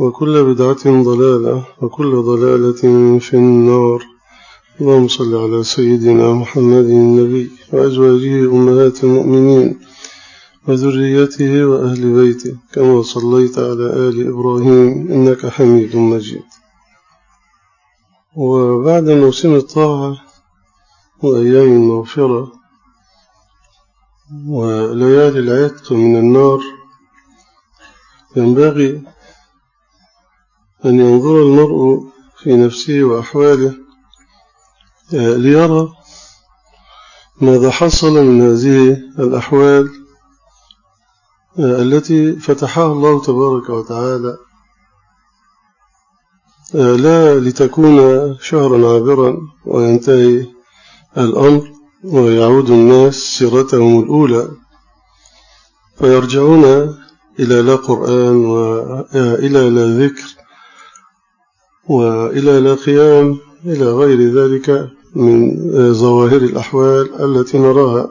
وكل بدعة ضلالة وكل ضلالة في النار. اللهم صل على سيدنا محمد النبي وأزواجه أمهات المؤمنين وذريته وأهل بيته كما صليت على آل إبراهيم إنك حميد مجيد. وبعد موسم الطاعة وأيام المغفرة وليالي العتق من النار ينبغي أن ينظر المرء في نفسه وأحواله ليرى ماذا حصل من هذه الأحوال التي فتحها الله تبارك وتعالى لا لتكون شهرا عابرا وينتهي الأمر ويعود الناس سيرتهم الأولى. فيرجعون إلى لا قرآن وإلى لا ذكر. وإلى لا قيام إلى غير ذلك من ظواهر الأحوال التي نراها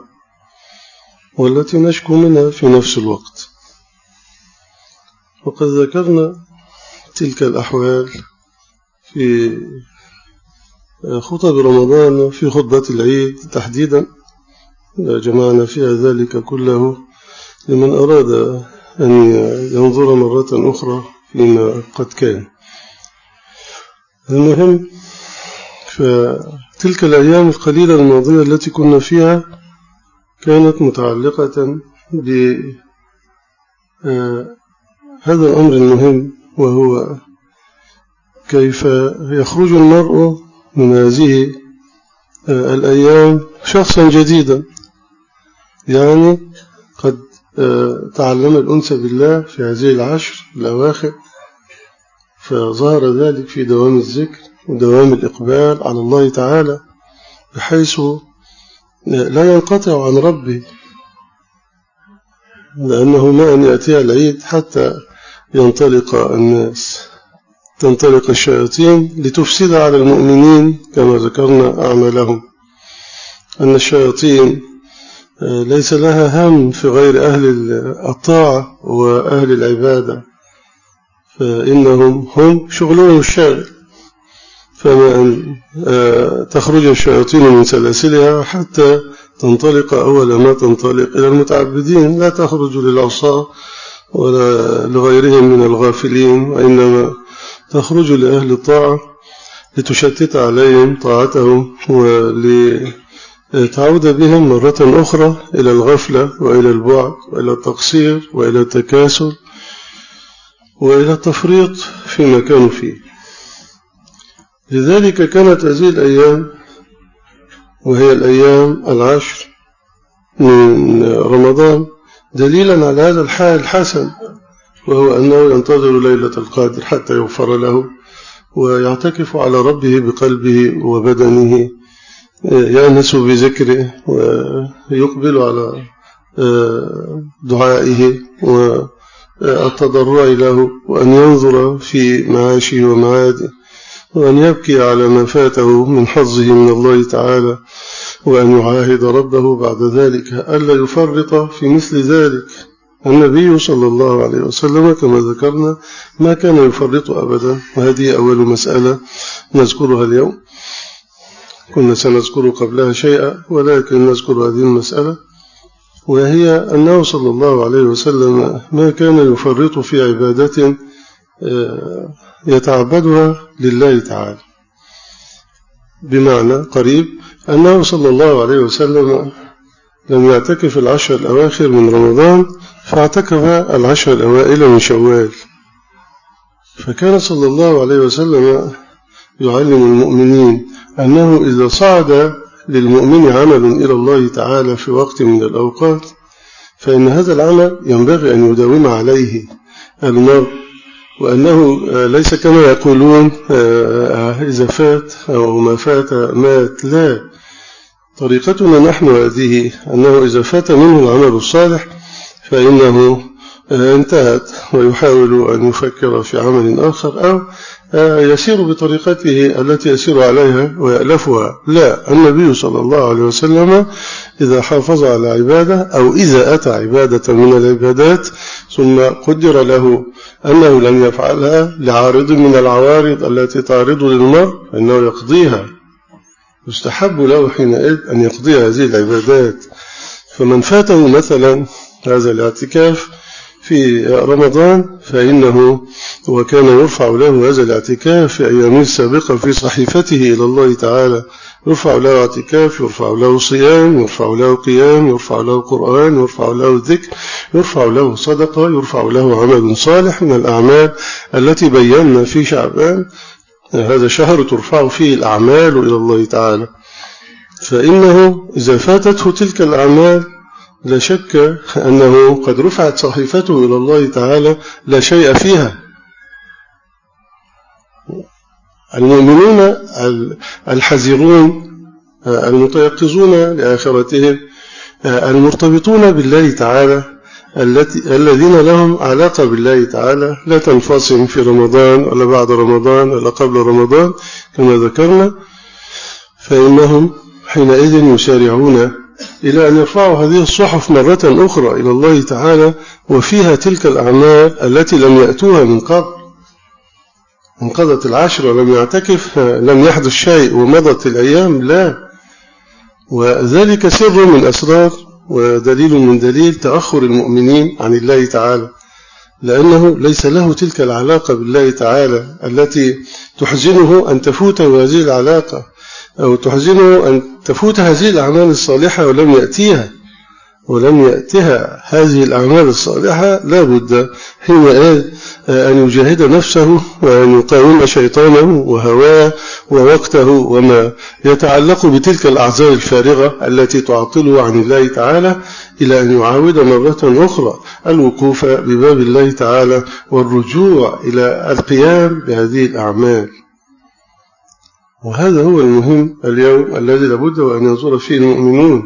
والتي نشكو منها في نفس الوقت. وقد ذكرنا تلك الأحوال في خطب رمضان في خطبة العيد تحديدا. جمعنا فيها ذلك كله لمن أراد أن ينظر مرة أخرى فيما قد كان. المهم فتلك الأيام القليلة الماضية التي كنا فيها كانت متعلقة بهذا الأمر المهم وهو كيف يخرج المرء من هذه الأيام شخصا جديدا. يعني قد تعلم الأنس بالله في هذه العشر الأواخر. فظهر ذلك في دوام الذكر ودوام الإقبال على الله تعالى بحيث لا ينقطع عن ربه لأنه ما أن يأتي العيد حتى ينطلق الناس. تنطلق الشياطين لتفسد على المؤمنين كما ذكرنا أعمالهم. أن الشياطين ليس لها هم في غير أهل الطاعة وأهل العبادة. فإنهم هم شغلهم الشاغل فما أن تخرج الشياطين من سلاسلها حتى تنطلق أول ما تنطلق إلى المتعبدين. لا تخرج للعصاة ولا لغيرهم من الغافلين وإنما تخرج لأهل الطاعة لتشتت عليهم طاعتهم ولتعود بهم مرة أخرى إلى الغفلة وإلى البعد وإلى التقصير وإلى التكاسل وإلى التفريط فيما كانوا فيه. لذلك كانت هذه الأيام وهي الأيام العشر من رمضان دليلا على هذا الحال الحسن وهو أنه ينتظر ليلة القادر حتى يغفر له ويعتكف على ربه بقلبه وبدنه يأنس بذكره ويقبل على دعائه والتضرع له وأن ينظر في معاشه ومعاده وأن يبكي على ما فاته من حظه من الله تعالى وأن يعاهد ربه بعد ذلك. ألا يفرط في مثل ذلك. النبي صلى الله عليه وسلم كما ذكرنا ما كان يفرط أبدا. وهذه أول مسألة نذكرها اليوم. كنا سنذكر قبلها شيئا ولكن نذكر هذه المسألة. وهي أنه صلى الله عليه وسلم ما كان يفرط في عبادة آه، يتعبدها لله تعالى. بمعنى قريب أنه صلى الله عليه وسلم لم يعتكف العشر الأواخر من رمضان فاعتكف العشر الأوائل من شوال. فكان صلى الله عليه وسلم يعلم المؤمنين أنه إذا صعد للمؤمن عمل إلى الله تعالى في وقت من الأوقات فإن هذا العمل ينبغي أن يداوم عليه المرء وأنه ليس كما يقولون آه، إذا فات أو ما فات مات. لا طريقتنا نحن هذه أنه إذا فات منه العمل الصالح فإنه آه، انتهت ويحاول أن يفكر في عمل آخر أو يسير بطريقته التي يسير عليها ويألفها. لا النبي صلى الله عليه وسلم إذا حافظ على عبادة أو إذا أتى عبادة من العبادات ثم قدر له أنه لم يفعلها لعارض من العوارض التي تعرض للمرء فإنه يقضيها. يستحب له حينئذ أن يقضي هذه العبادات. فمن فاته مثلا هذا الاعتكاف في رمضان فإنه وكان يرفع له هذا الاعتكاف في أيام السابقة في صحيفته إلى الله تعالى. يرفع له اعتكاف يرفع له صيام يرفع له قيام يرفع له قرآن يرفع له ذكر يرفع له صدقة يرفع له عمل صالح من الأعمال التي بينا في شعبان. هذا شهر ترفع فيه الأعمال إلى الله تعالى. فإنه إذا فاتته تلك الأعمال لا شك أنه قد رفعت صحيفته إلى الله تعالى لا شيء فيها. المؤمنون الحذرون المتيقظون لآخرتهم المرتبطون بالله تعالى التي الذين لهم علاقة بالله تعالى. لا تنفصل في رمضان ولا بعد رمضان ولا قبل رمضان كما ذكرنا. فإنهم حينئذ يسارعون إلى أن يرفعوا هذه الصحف مرة أخرى إلى الله تعالى وفيها تلك الأعمال التي لم يأتوها من قبل. انقضت العشر ولم يعتكف لم يحدث شيء ومضت الأيام لا. وذلك سر من أسرار ودليل من دليل تأخر المؤمنين عن الله تعالى لأنه ليس له تلك العلاقة بالله تعالى التي تحزنه أن تفوته هذه العلاقة. أو تحزنه أن تفوت هذه الأعمال الصالحة ولم يأتيها ولم يأتها هذه الأعمال الصالحة لا بد حينئذ أن يجاهد نفسه وأن يقاوم شيطانه وهواه ووقته وما يتعلق بتلك الأعذار الفارغة التي تعطله عن الله تعالى إلى أن يعاود مرة أخرى الوقوف بباب الله تعالى والرجوع إلى القيام بهذه الأعمال. وهذا هو المهم اليوم الذي لابد وأن ينظر فيه المؤمنون.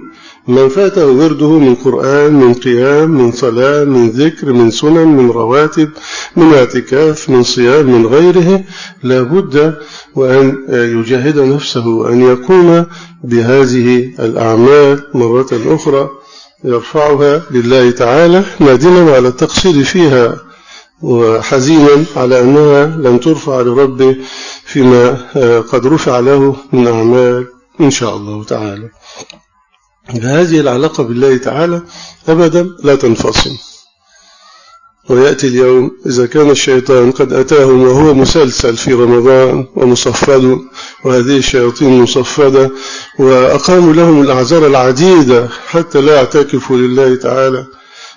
من فاته ورده من قرآن من قيام من صلاة من ذكر من سنن من رواتب من اعتكاف من صيام من غيره لابد وأن يجاهد نفسه وأن يقوم بهذه الأعمال مرة أخرى يرفعها لله تعالى نادما على التقصير فيها. وحزينا على أنها لم ترفع لربه فيما قد رفع له من أعمال إن شاء الله تعالى. هذه العلاقة بالله تعالى أبدا لا تنفصل. ويأتي اليوم إذا كان الشيطان قد أتاهم وهو مسلسل في رمضان ومصفد وهذه الشياطين مصفدة وأقاموا لهم الأعذار العديدة حتى لا يعتكفوا لله تعالى.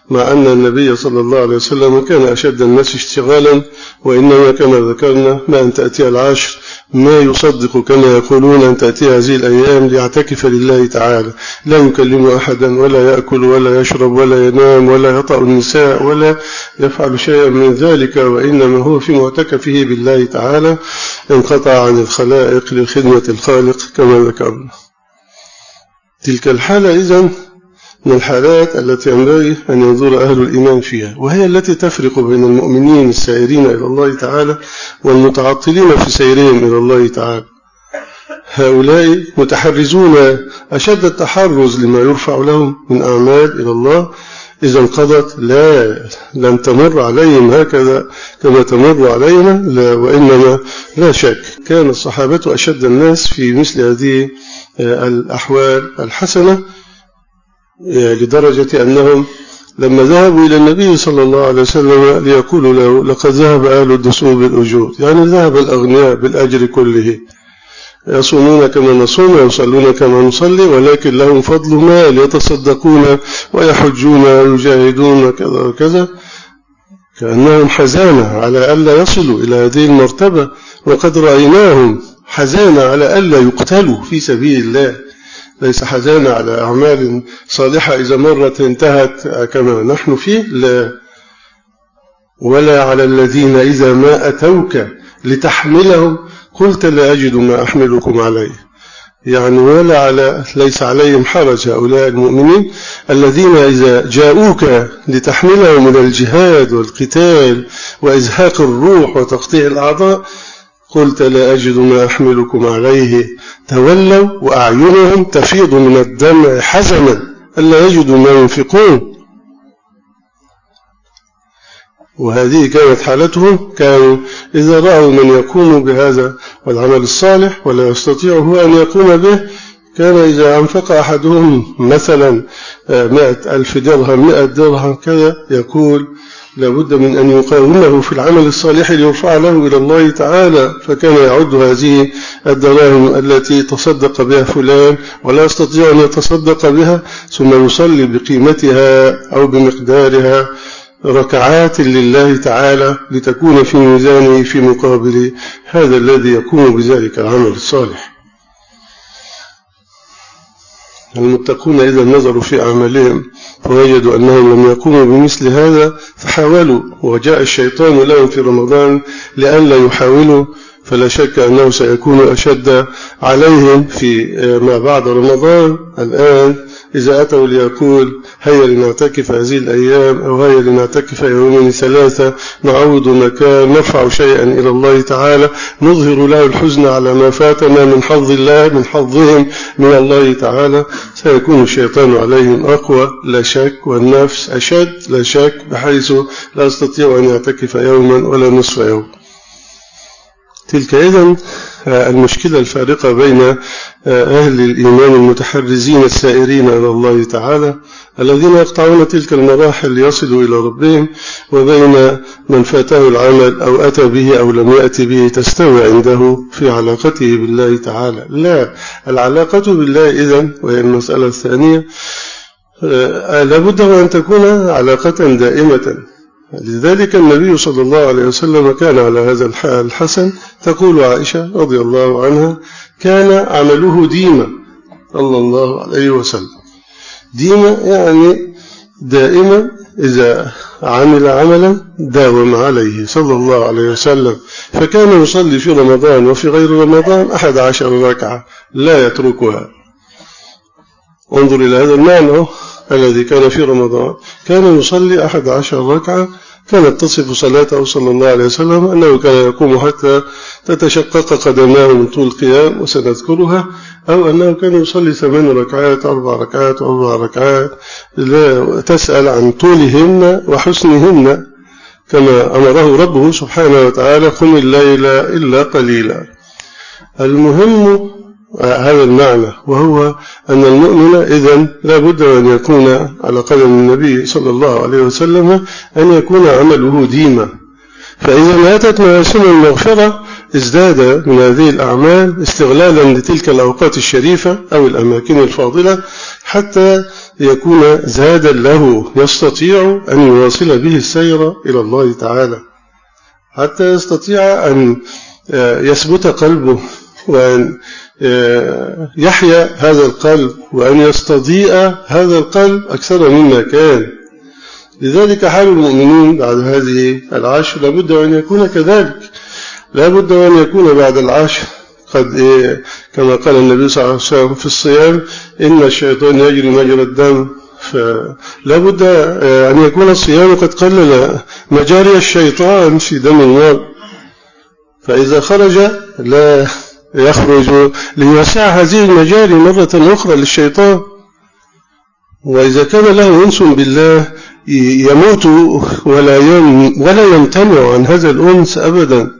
مع أن النبي صلى الله عليه وسلم كان أشد الناس اشتغالا وإنما كما ذكرنا ما أن تأتي العشر ما يصدق كما يقولون أن تأتي هذه الأيام ليعتكف لله تعالى. لا يكلم أحدا ولا يأكل ولا يشرب ولا ينام ولا يطأ النساء ولا يفعل شيئا من ذلك وإنما هو في معتكفه بالله تعالى. انقطع عن الخلائق لخدمة الخالق كما ذكرنا. تلك الحالة إذن من الحالات التي ينبغي أن ينظر أهل الإيمان فيها وهي التي تفرق بين المؤمنين السائرين إلى الله تعالى والمتعطلين في سيرهم إلى الله تعالى. هؤلاء متحرزون أشد التحرز لما يرفع لهم من أعمال إلى الله إذا انقضت لا لن تمر عليهم هكذا كما تمر علينا لا وإنما لا شك. كان الصحابة أشد الناس في مثل هذه الأحوال الحسنة لدرجة أنهم لما ذهبوا إلى النبي صلى الله عليه وسلم ليقولوا له لقد ذهب أهل الدسوق بالأجور. يعني ذهب الأغنياء بالأجر كله. يصومون كما نصوم ويصلون كما نصلي ولكن لهم فضل مال يتصدقون ويحجون ويجاهدون وكذا وكذا. كأنهم حزانة على ألا يصلوا إلى هذه المرتبة وقد رأيناهم حزانة على ألا يقتلوا في سبيل الله. ليس حزانة على أعمال صالحة إذا مرت انتهت كما نحن فيه لا. ولا على الذين إذا ما أتوك لتحملهم قلت لا أجد ما أحملكم عليه. يعني ولا على ليس عليهم حرج هؤلاء المؤمنين الذين إذا جاءوك لتحملهم من الجهاد والقتال وإزهاق الروح وتقطيع الأعضاء قلت لا أجد ما أحملكم عليه. تولوا وأعينهم تفيض من الدمع حزنا. ألا يجدوا ما ينفقون وهذه كانت حالتهم. كانوا إذا رأوا من يقوم بهذا والعمل الصالح ولا يستطيع هو أن يقوم به كان إذا أنفق أحدهم مثلا مئة ألف درهم مئة درهم كذا يقول لابد من أن يقاومه في العمل الصالح ليرفع له إلى الله تعالى فكان يعد هذه الدراهم التي تصدق بها فلان ولا يستطيع أن يتصدق بها ثم يصلي بقيمتها أو بمقدارها ركعات لله تعالى لتكون في ميزانه في مقابل هذا الذي يقوم بذلك العمل الصالح. المتقون إذا نظروا في أعمالهم فوجدوا أنهم لم يقوموا بمثل هذا فحاولوا وجاء الشيطان لهم في رمضان لأن لا يحاولوا فلا شك أنه سيكون أشد عليهم في ما بعد رمضان. الآن إذا أتوا ليقول هيا لنعتكف هذه الأيام أو هيا لنعتكف يومين ثلاثة نعوض مكان نرفع شيئا إلى الله تعالى نظهر له الحزن على ما فاتنا من حظ الله من حظهم من الله تعالى. سيكون الشيطان عليهم أقوى. لا شك والنفس أشد لا شك بحيث لا يستطيع أن يعتكف يوما ولا نصف يوم. تلك إذن المشكلة الفارقة بين أهل الإيمان المتحرزين السائرين إلى الله تعالى الذين يقطعون تلك المراحل ليصلوا إلى ربهم وبين من فاته العمل أو أتى به أو لم يأتي به تستوي عنده في علاقته بالله تعالى. لا العلاقة بالله إذن وهي المسألة الثانية لابد أن تكون علاقة دائمة. لذلك النبي صلى الله عليه وسلم كان على هذا الحال الحسن. تقول عائشة رضي الله عنها كان عمله ديما. صلى الله عليه وسلم. ديما يعني دائما إذا عمل عملا داوم عليه صلى الله عليه وسلم. فكان يصلي في رمضان وفي غير رمضان أحد عشر ركعة لا يتركها. انظر إلى هذا المعنى. الذي كان في رمضان كان يصلي أحد عشر ركعة كانت تصف صلاته صلى الله عليه وسلم أنه كان يقوم حتى تتشقق قدماه من طول القيام وسنذكرها أو أنه كان يصلي ثمان ركعات أربع ركعات أربع ركعات لا تسأل عن طولهن وحسنهن كما أمره ربه سبحانه وتعالى قم الليل إلا قليلا. المهم هذا المعنى وهو أن المؤمن إذن لا بد أن يكون على قدم النبي صلى الله عليه وسلم أن يكون عمله ديما. فإذا ماتت مواسم المغفرة ازداد من هذه الأعمال استغلالا لتلك الأوقات الشريفة أو الأماكن الفاضلة حتى يكون زادا له يستطيع أن يواصل به السير إلى الله تعالى. حتى يستطيع أن يثبت قلبه وأن يحيا هذا القلب وأن يستضيء هذا القلب أكثر مما كان. لذلك حال المؤمنين بعد هذه العشر لابد أن يكون كذلك. لابد أن يكون بعد العشر. قد إيه كما قال النبي صلى الله عليه وسلم في الصيام إن الشيطان يجري مجرى الدم. فلا بد أن يكون الصيام قد قلل مجاري الشيطان في دم المرء فإذا خرج لا يخرج ليوسع هذه المجاري مرة أخرى للشيطان. وإذا كان له أنس بالله يموت ولا ولا يمتنع عن هذا الأنس أبدا.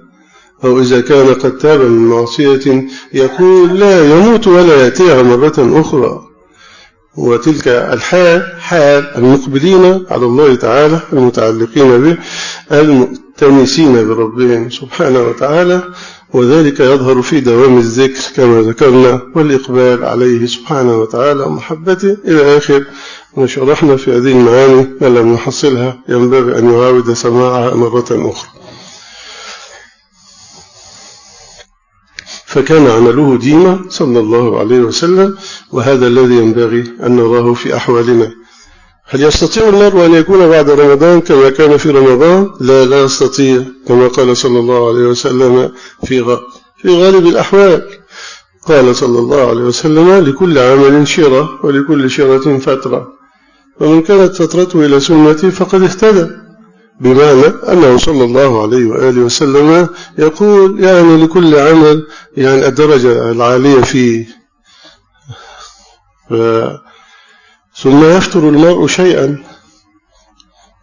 أو إذا كان قد تاب من معصية يقول لا يموت ولا يأتيها مرة أخرى. وتلك الحال حال المقبلين على الله تعالى المتعلقين به المؤتنسين بربهم سبحانه وتعالى. وذلك يظهر في دوام الذكر كما ذكرنا والإقبال عليه سبحانه وتعالى ومحبته إلى آخر. ما شرحنا في هذه المعاني ما لم نحصلها. ينبغي أن يعاود سماعها مرة أخرى. فكان عمله ديما صلى الله عليه وسلم وهذا الذي ينبغي أن نراه في أحوالنا. هل يستطيع المرء أن يكون بعد رمضان كما كان في رمضان؟ لا لا يستطيع كما قال صلى الله عليه وسلم في في غالب الأحوال. قال صلى الله عليه وسلم لكل عمل شرة ولكل شرة فترة. ومن كانت فترته إلى سنتي فقد اهتدى. بمعنى أنه صلى الله عليه وآله وسلم يقول يعني لكل عمل يعني الدرجة العالية فيه ثم يفتر المرء شيئا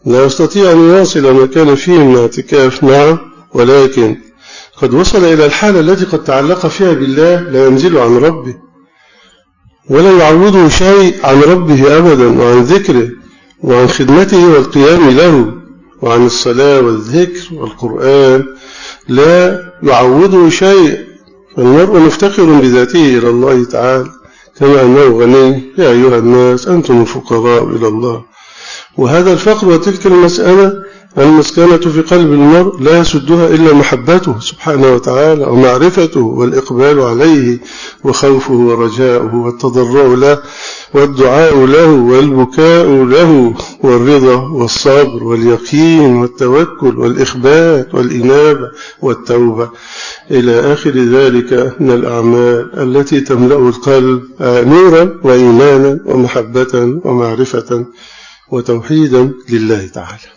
لا يستطيع أن يواصل ما كان فيه من اعتكاف نعم ولكن قد وصل إلى الحالة التي قد تعلق فيها بالله لا ينزل عن ربه ولا يعوضه شيء عن ربه أبدا وعن ذكره وعن خدمته والقيام له وعن الصلاة والذكر والقرآن لا يعوضه شيء فالمرء مفتقر بذاته إلى الله تعالى. كما أنه غني يا أيها الناس أنتم الفقراء إلى الله. وهذا الفقر وتلك المسألة المسكنة في قلب المرء لا يسدها إلا محبته سبحانه وتعالى ومعرفته والإقبال عليه وخوفه ورجاؤه والتضرع له. والدعاء له والبكاء له والرضا والصبر واليقين والتوكل والإخبات والإنابة والتوبة. إلى آخر ذلك من الأعمال التي تملأ القلب نورا وإيمانا ومحبة ومعرفة وتوحيدا لله تعالى.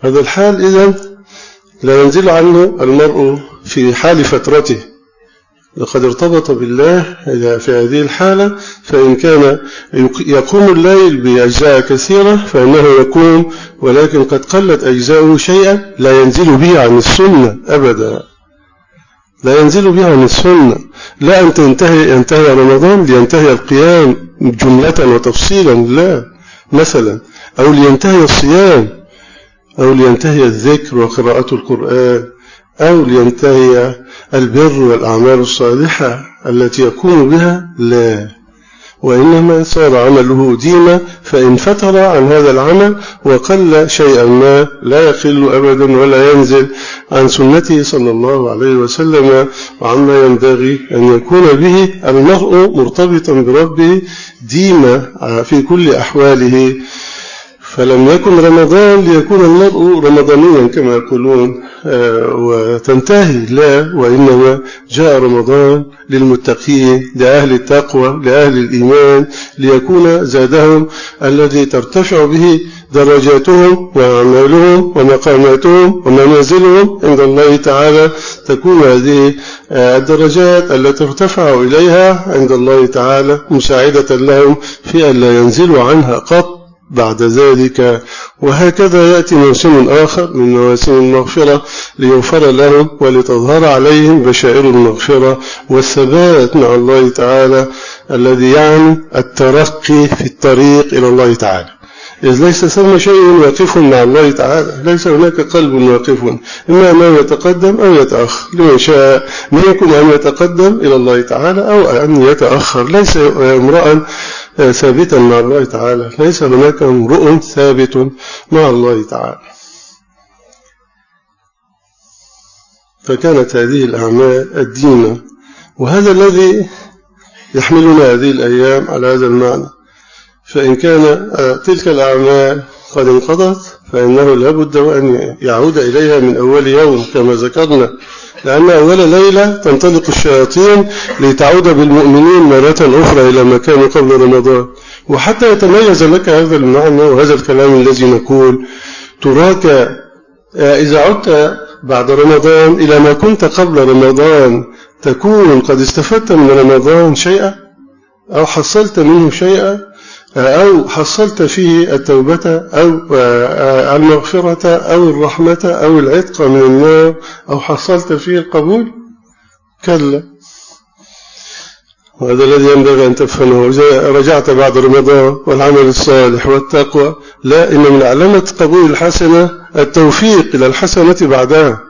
هذا الحال إذا لا ينزل عنه المرء في حال فترته. لقد ارتبط بالله في هذه الحالة فإن كان يقوم الليل بأجزاء كثيرة فإنه يقوم ولكن قد قلت أجزاؤه شيئا لا ينزل به عن السنة أبدا. لا ينزل به عن السنة. لا أن تنتهي ينتهي رمضان لينتهي القيام جملة وتفصيلا لا. مثلا أو لينتهي الصيام أو لينتهي الذكر وقراءة القرآن. أو لينتهي البر والأعمال الصالحة التي يقوم بها؟ لا. وإنما صار عمله ديما فإن فتر عن هذا العمل وقل شيئا ما لا يقل أبدا ولا ينزل عن سنته صلى الله عليه وسلم وعما ينبغي أن يكون به المرء مرتبطا بربه ديما في كل أحواله. فلم يكن رمضان ليكون المرء رمضانيا كما يقولون آه، وتنتهي. لا وإنما جاء رمضان للمتقين لأهل التقوى لأهل الإيمان ليكون زادهم الذي ترتفع به درجاتهم وأعمالهم ومقاماتهم ومنازلهم. عند الله تعالى تكون هذه آه، الدرجات التي ارتفعوا إليها. عند الله تعالى مساعدة لهم في أن لا ينزلوا عنها قط. بعد ذلك وهكذا يأتي موسم آخر من مواسم المغفرة ليغفر لهم ولتظهر عليهم بشائر المغفرة والثبات مع الله تعالى الذي يعني الترقي في الطريق إلى الله تعالى. إذ ليس ثم شيء واقف مع الله تعالى. ليس هناك قلب واقف إما أنه يتقدم أو يتأخر. لمن شاء منكم أن يتقدم إلى الله تعالى أو أن يتأخر. ليس امرأ ثابتا مع الله تعالى. ليس هناك امرؤ ثابت مع الله تعالى. فكانت هذه الأعمال الدينة. وهذا الذي يحملنا هذه الأيام على هذا المعنى. فإن كان تلك الأعمال قد انقضت فإنه لابد أن يعود إليها من أول يوم كما ذكرنا لأن أول ليلة تنطلق الشياطين لتعود بالمؤمنين مرة أخرى إلى ما قبل رمضان. وحتى يتميز لك هذا المعنى وهذا الكلام الذي نقول تراك آه، إذا عدت بعد رمضان إلى ما كنت قبل رمضان تكون قد استفدت من رمضان شيئا؟ أو حصلت منه شيئا؟ أو حصلت فيه التوبة أو المغفرة أو الرحمة أو العتق من النار أو حصلت فيه القبول؟ كلا. وهذا الذي ينبغي أن تفهمه. رجعت بعد رمضان والعمل الصالح والتقوى لا إن من علامة قبول الحسنة التوفيق إلى الحسنة بعدها.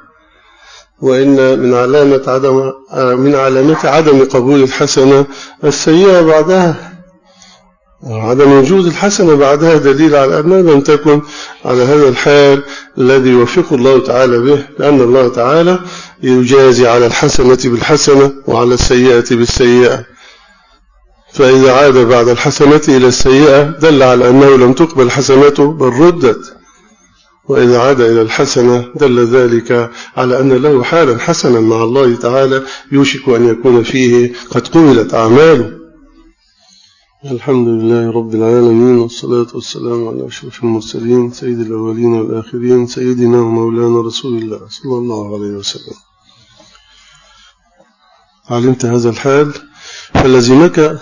وإن من علامة عدم من علامات عدم قبول الحسنة السيئة بعدها عدم وجود الحسنة بعدها دليل على أنها لم تكن على هذا الحال الذي يوفق الله تعالى به لأن الله تعالى يجازي على الحسنة بالحسنة وعلى السيئة بالسيئة. فإذا عاد بعد الحسنة إلى السيئة دل على أنه لم تقبل حسنته بل ردت. وإذا عاد إلى الحسنة دل ذلك على أن له حالا حسنا مع الله تعالى يوشك أن يكون فيه قد قبلت أعماله. الحمد لله رب العالمين والصلاة والسلام على أشرف المرسلين سيد الأولين والآخرين سيدنا ومولانا رسول الله صلى الله عليه وسلم. علمت هذا الحال فلزمك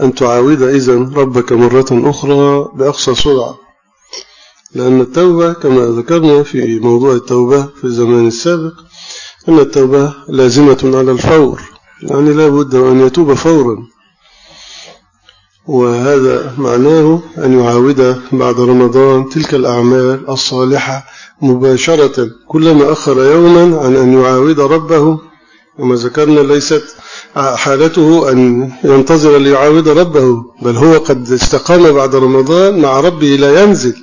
أن تعاود إذن ربك مرة أخرى بأقصى سرعة لأن التوبة كما ذكرنا في موضوع التوبة في الزمان السابق أن التوبة لازمة على الفور يعني لا بد أن يتوب فورا. وهذا معناه أن يعاود بعد رمضان تلك الأعمال الصالحة مباشرة كلما أخر يوما عن أن يعاود ربه. وما ذكرنا ليست حالته أن ينتظر ليعاود ربه بل هو قد استقام بعد رمضان مع ربه لا ينزل.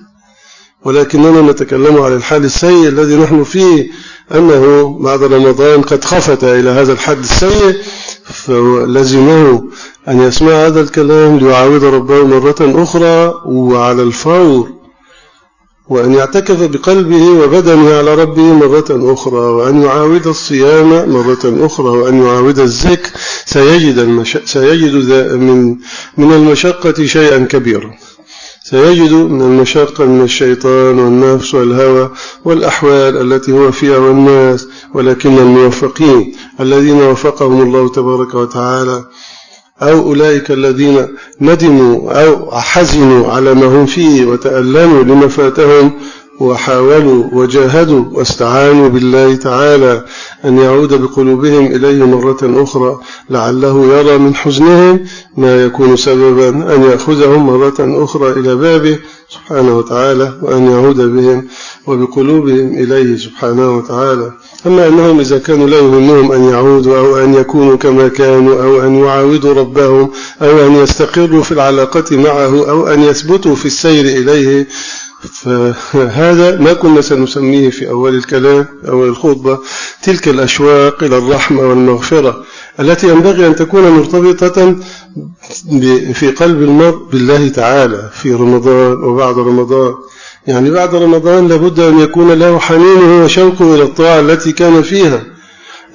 ولكننا نتكلم عن الحال السيء الذي نحن فيه أنه بعد رمضان قد خفت إلى هذا الحد السيء. فلزمه أن يسمع هذا الكلام ليعاود ربه مرة أخرى وعلى الفور وأن يعتكف بقلبه وبدنه على ربه مرة أخرى وأن يعاود الصيام مرة أخرى وأن يعاود الذكر سيجد, المش... سيجد من من المشقة شيئا كبيرا. سيجد من المشقة من الشيطان والنفس والهوى والأحوال التي هو فيها والناس ولكن الموفقين الذين وفقهم الله تبارك وتعالى أو أولئك الذين ندموا أو حزنوا على ما هم فيه وتألموا لما فاتهم وحاولوا وجاهدوا واستعانوا بالله تعالى أن يعود بقلوبهم إليه مرة أخرى لعله يرى من حزنهم ما يكون سببا أن يأخذهم مرة أخرى إلى بابه سبحانه وتعالى وأن يعود بهم وبقلوبهم إليه سبحانه وتعالى. أما أنهم إذا كانوا لا يهمهم أن يعودوا أو أن يكونوا كما كانوا أو أن يعاودوا ربهم أو أن يستقروا في العلاقة معه أو أن يثبتوا في السير إليه فهذا ما كنا سنسميه في أول الكلام أول الخطبة تلك الأشواق إلى الرحمة والمغفرة التي ينبغي أن تكون مرتبطة في قلب المرء بالله تعالى في رمضان وبعد رمضان. يعني بعد رمضان لابد أن يكون له حنين وشوقه إلى الطاعة التي كان فيها.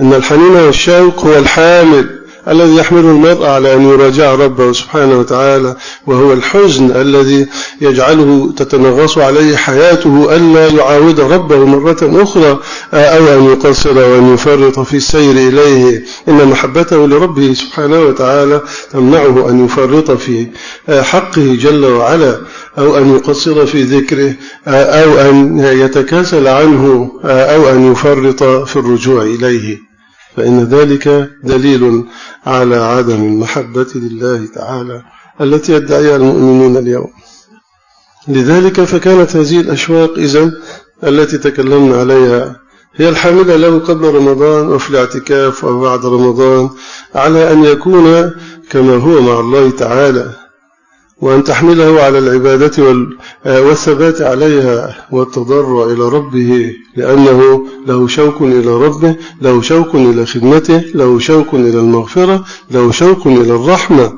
أن الحنين والشوق هو الحامل. الذي يحمل المرء على أن يراجع ربه سبحانه وتعالى وهو الحزن الذي يجعله تتنغص عليه حياته ألا يعاود ربه مرة أخرى أو أن يقصر وأن يفرط في السير إليه. إن محبته لربه سبحانه وتعالى تمنعه أن يفرط في حقه جل وعلا أو أن يقصر في ذكره أو أن يتكاسل عنه أو أن يفرط في الرجوع إليه. فإن ذلك دليل على عدم المحبة لله تعالى التي يدعيها المؤمنون اليوم. لذلك فكانت هذه الأشواق إذن التي تكلمنا عليها هي الحاملة له قبل رمضان وفي الاعتكاف وبعد رمضان على أن يكون كما هو مع الله تعالى. وأن تحمله على العبادة والثبات عليها والتضرع إلى ربه لأنه له شوق إلى ربه له شوق إلى خدمته له شوق إلى المغفرة له شوق إلى الرحمة.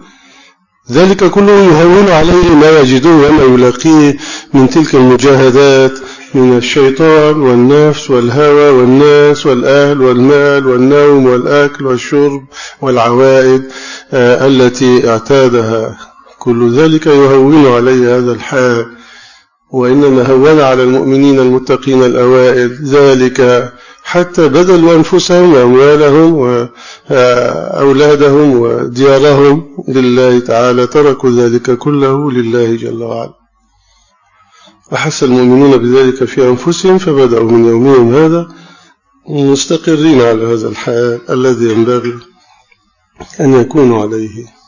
ذلك كله يهون عليه ما يجدوه وما يلاقيه من تلك المجاهدات من الشيطان والنفس والهوى والناس والأهل والمال والنوم والأكل والشرب والعوائد آه، التي اعتادها. كل ذلك يهون عليه هذا الحال وإنما هون على المؤمنين المتقين الأوائل ذلك حتى بذلوا أنفسهم وأموالهم وأولادهم وديارهم لله تعالى تركوا ذلك كله لله جل وعلا. أحس المؤمنون بذلك في أنفسهم فبدأوا من يومهم هذا مستقرين على هذا الحال الذي ينبغي أن يكونوا عليه.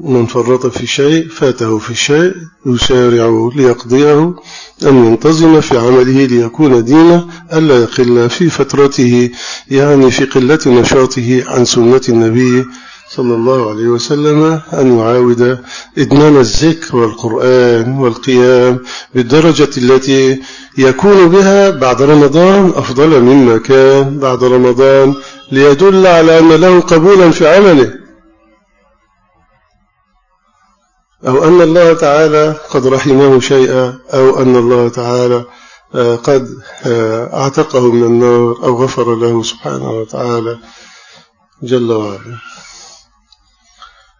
من فرط في شيء فاته في شيء يسارع ليقضيه أن ينتظم في عمله ليكون دينه ألا يقل في فترته يعني في قلة نشاطه عن سنة النبي صلى الله عليه وسلم أن يعاود إدمان الذكر والقرآن والقيام بالدرجة التي يكون بها بعد رمضان أفضل مما كان بعد رمضان ليدل على أن له قبولا في عمله. أو أن الله تعالى قد رحمه شيئا أو أن الله تعالى آه، قد آه، أعتقه من النار أو غفر له سبحانه وتعالى جل وعلا.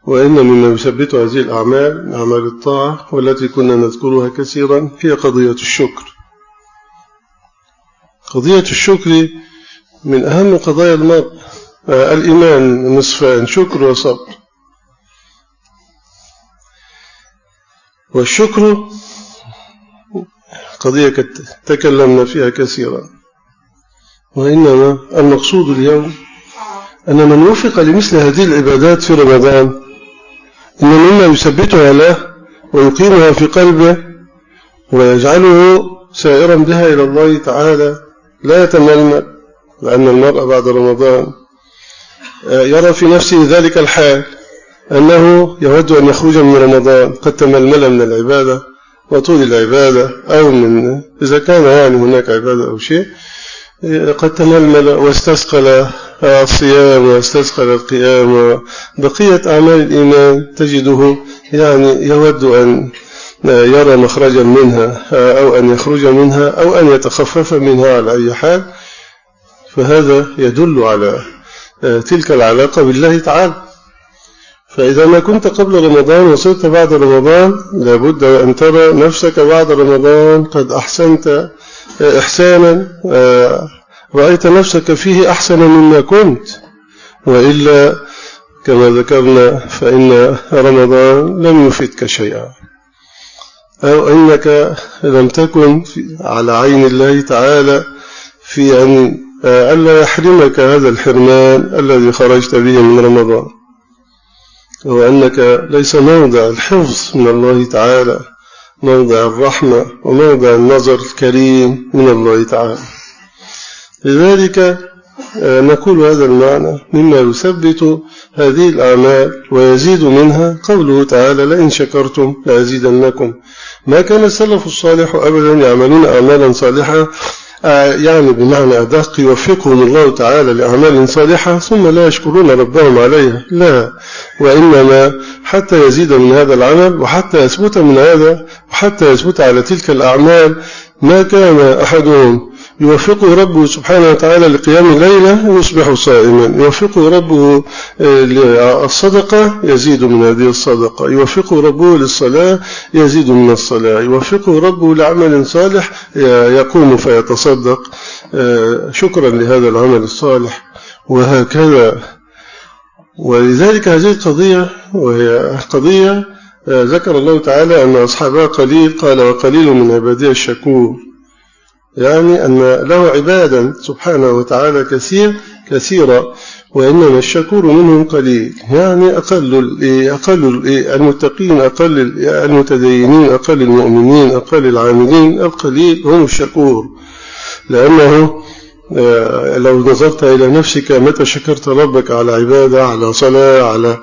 وإن مما يثبت هذه الأعمال أعمال الطاعة والتي كنا نذكرها كثيرا هي قضية الشكر. قضية الشكر من أهم قضايا المرء آه، الإيمان نصفان شكر وصبر. والشكر قضية تكلمنا فيها كثيرا. وإنما المقصود اليوم أن من وفق لمثل هذه العبادات في رمضان إن مما يثبتها له ويقيمها في قلبه ويجعله سائرا بها إلى الله تعالى لا يتململ لأن المرء بعد رمضان آه، يرى في نفسه ذلك الحال. أنه يود أن يخرج من رمضان قد تململ من العبادة وطول العبادة أو من إذا كان يعني هناك عبادة أو شيء قد تململ واستثقل الصيام واستثقل القيام. وبقية أعمال الإيمان تجده يعني يود أن يرى مخرجا منها أو أن يخرج منها أو أن يتخفف منها على أي حال. فهذا يدل على تلك العلاقة بالله تعالى. فإذا ما كنت قبل رمضان وصرت بعد رمضان لابد أن ترى نفسك بعد رمضان قد أحسنت إحسانا آه، رأيت نفسك فيه أحسن مما كنت. وإلا كما ذكرنا فإن رمضان لم يفدك شيئا. أو أنك لم تكن على عين الله تعالى في أن آه، ألا يحرمك هذا الحرمان الذي خرجت به من رمضان. وأنك ليس موضع الحفظ من الله تعالى موضع الرحمة وموضع النظر الكريم من الله تعالى. لذلك آه، نقول هذا المعنى مما يثبت هذه الأعمال ويزيد منها قوله تعالى لئن شكرتم لأزيدنكم ما كان السلف الصالح أبدا يعملون أعمالا صالحة يعني بمعنى أدق يوفقهم الله تعالى لأعمال صالحة ثم لا يشكرون ربهم عليها. لا. وإنما حتى يزيد من هذا العمل وحتى يثبت من هذا وحتى يثبت على تلك الأعمال ما كان أحدهم يوفقه ربه سبحانه وتعالى لقيام الليلة يصبح صائما. يوفقه ربه آه، للصدقة يزيد من هذه الصدقة. يوفقه ربه للصلاة يزيد من الصلاة. يوفقه ربه لعمل صالح يقوم فيتصدق. آه، شكرا لهذا العمل الصالح. وهكذا. ولذلك هذه القضية وهي قضية آه، ذكر الله تعالى أن أصحابها قليل قال وقليل من عبادية الشكور. يعني أن له عبادا سبحانه وتعالى كثير كثيرة وإنما الشكور منهم قليل. يعني أقل أقل المتقين أقل المتدينين أقل المؤمنين أقل العاملين القليل هم الشكور. لأنه آه، لو نظرت إلى نفسك متى شكرت ربك على عبادة على صلاة على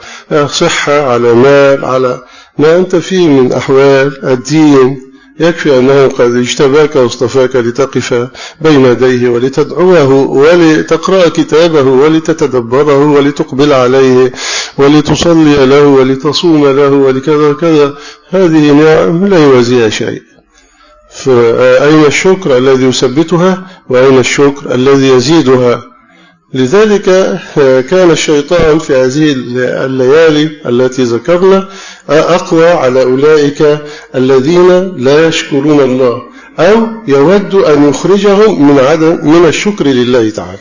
صحة على مال على ما أنت فيه من أحوال الدين يكفي أنه قد اجتباك واصطفاك لتقف بين يديه ولتدعوه ولتقرأ كتابه ولتتدبره ولتقبل عليه ولتصلي له ولتصوم له ولكذا وكذا. هذه نعم لا يوازيها شيء. فأين الشكر الذي يثبتها وأين الشكر الذي يزيدها؟ لذلك كان الشيطان في هذه الليالي التي ذكرنا أقوى على أولئك الذين لا يشكرون الله أو يود أن يخرجهم من عدم من الشكر لله تعالى.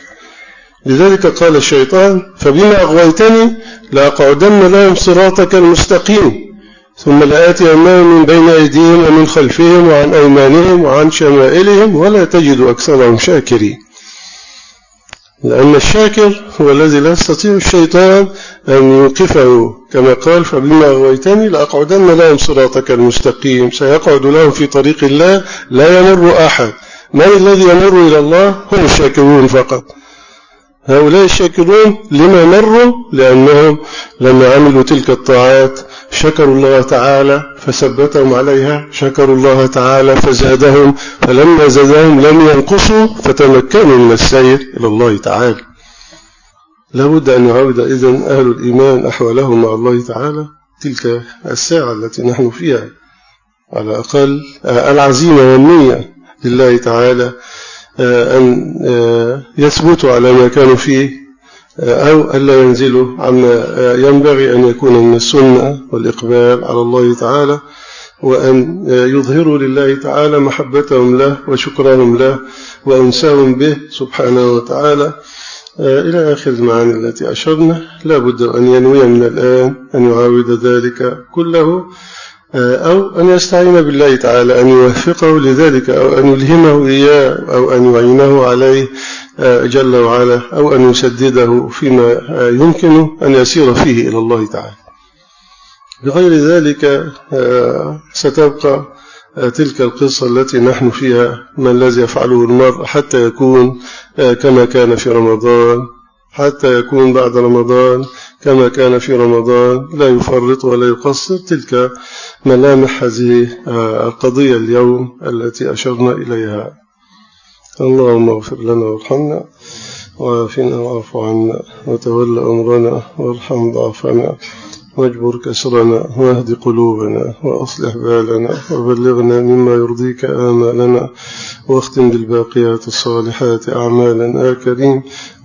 لذلك قال الشيطان فبما أغويتني لأقعدن لهم صراطك المستقيم ثم لآتي أمام من بين أيديهم ومن خلفهم وعن أيمانهم وعن شمائلهم ولا تجد أكثرهم شاكرين. لأن الشاكر هو الذي لا يستطيع الشيطان أن يوقفه. كما قال فبما أغويتني لأقعدن لهم صراطك المستقيم. سيقعد لهم في طريق الله لا يمر أحد. من الذي يمر إلى الله؟ هم الشاكرون فقط. هؤلاء الشاكرون لما مروا لأنهم لما عملوا تلك الطاعات شكروا الله تعالى فثبتهم عليها شكروا الله تعالى فزادهم فلما زادهم لم ينقصوا فتمكنوا من السير إلى الله تعالى. لابد أن يعود إذن أهل الإيمان أحوالهم مع الله تعالى تلك الساعة التي نحن فيها. على أقل العزيمة والنية لله تعالى أن يثبتوا على ما كانوا فيه أو ألا ينزلوا عما ينبغي أن يكون من السنة والإقبال على الله تعالى وأن يظهروا لله تعالى محبتهم له وشكرهم له وأنساهم به سبحانه وتعالى. إلى آخر المعاني التي أشرنا لا بد أن ينوي من الآن أن يعاود ذلك كله أو أن يستعين بالله تعالى أن يوفقه لذلك أو أن يلهمه إياه أو أن يعينه عليه جل وعلا أو أن يسدده فيما يمكن أن يسير فيه إلى الله تعالى. بغير ذلك ستبقى تلك القصة التي نحن فيها ما الذي يفعله المرء حتى يكون كما كان في رمضان حتى يكون بعد رمضان كما كان في رمضان لا يفرط ولا يقصر تلك ملامح هذه القضية اليوم التي أشرنا إليها. اللهم اغفر لنا وارحمنا وعافنا واعف عنا وتول أمرنا وارحم ضعفنا. واجبر كسرنا واهد قلوبنا وأصلح بالنا وبلغنا مما يرضيك آمالنا واختم بالباقيات الصالحات أعمالنا. يا كريم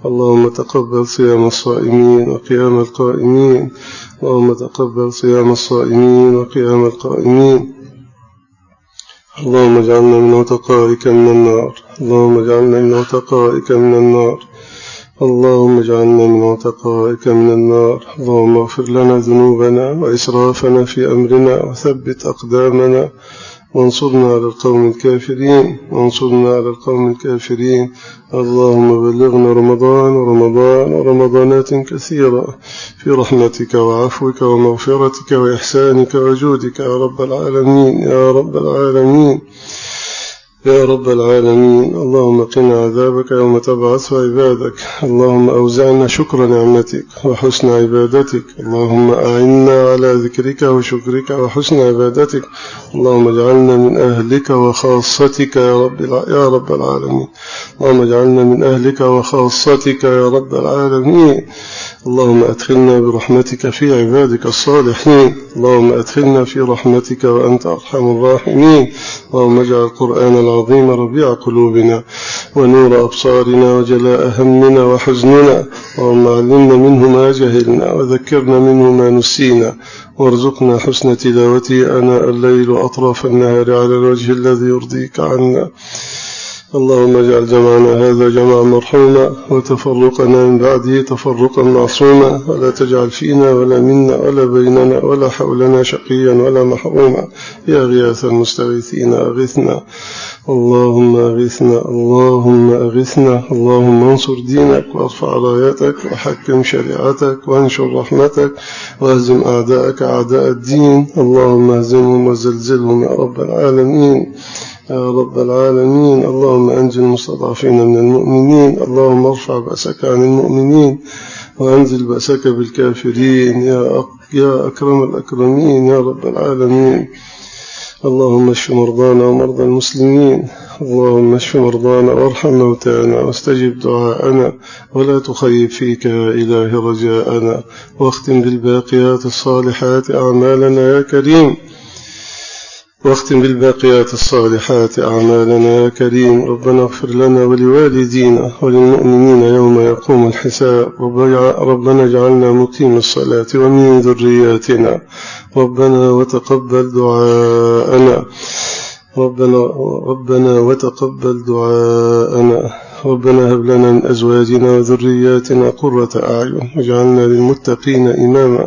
اللهم تقبل صيام الصائمين وقيام القائمين. اللهم تقبل صيام الصائمين وقيام القائمين. اللهم اجعلنا من عتقائك من النار. اللهم اجعلنا من عتقائك من النار. اللهم اجعلنا من عتقائك من النار. اللهم اغفر لنا ذنوبنا وإسرافنا في أمرنا وثبت أقدامنا. وانصرنا على القوم الكافرين. وانصرنا على القوم الكافرين. اللهم بلغنا رمضان ورمضان ورمضانات كثيرة. في رحمتك وعفوك ومغفرتك وإحسانك وجودك يا رب العالمين. يا رب العالمين. يا رب العالمين اللهم قنا عذابك يوم تبعث عبادك. اللهم أوزعنا شكر نعمتك وحسن عبادتك. اللهم أعنا على ذكرك وشكرك وحسن عبادتك. اللهم اجعلنا من أهلك وخاصتك يا رب يا رب العالمين. اللهم اجعلنا من أهلك وخاصتك يا رب العالمين. اللهم أدخلنا برحمتك في عبادك الصالحين. اللهم أدخلنا في رحمتك وأنت أرحم الراحمين. اللهم اجعل القرآن العظيم ربيع قلوبنا ونور أبصارنا وجلاء همنا وحزننا. اللهم علمنا منه ما جهلنا وذكرنا منه ما نسينا. وارزقنا حسن تلاوته. أناء الليل وأطراف النهار على الوجه الذي يرضيك عنا. اللهم اجعل جمعنا هذا جمعا مرحوما وتفرقنا من بعده تفرقا معصوما ولا تجعل فينا ولا منا ولا بيننا ولا حولنا شقيا ولا محروما يا غياث المستغيثين أغثنا اللهم أغثنا اللهم أغثنا اللهم انصر دينك وارفع رايتك وحكم شريعتك وانشر رحمتك واهزم أعداءك أعداء الدين اللهم اهزمهم وزلزلهم يا رب العالمين يا رب العالمين. اللهم أنجل المستضعفين من المؤمنين. اللهم ارفع بأسك عن المؤمنين وأنزل بأسك بالكافرين. يا يا أكرم الأكرمين. يا رب العالمين. اللهم اشف مرضانا ومرضى المسلمين. اللهم اشف مرضانا وارحم موتانا واستجب دعاءنا ولا تخيب فيك يا إله رجاءنا واختم بالباقيات الصالحات أعمالنا يا كريم. واختم بالباقيات الصالحات أعمالنا. يا كريم ربنا اغفر لنا ولوالدينا وللمؤمنين يوم يقوم الحساب. ربنا اجعلنا مقيم الصلاة ومن ذرياتنا. ربنا وتقبل دعاءنا. ربنا, ربنا وتقبل دعاءنا. ربنا هب لنا من أزواجنا وذرياتنا قرة أعين. واجعلنا للمتقين إماما.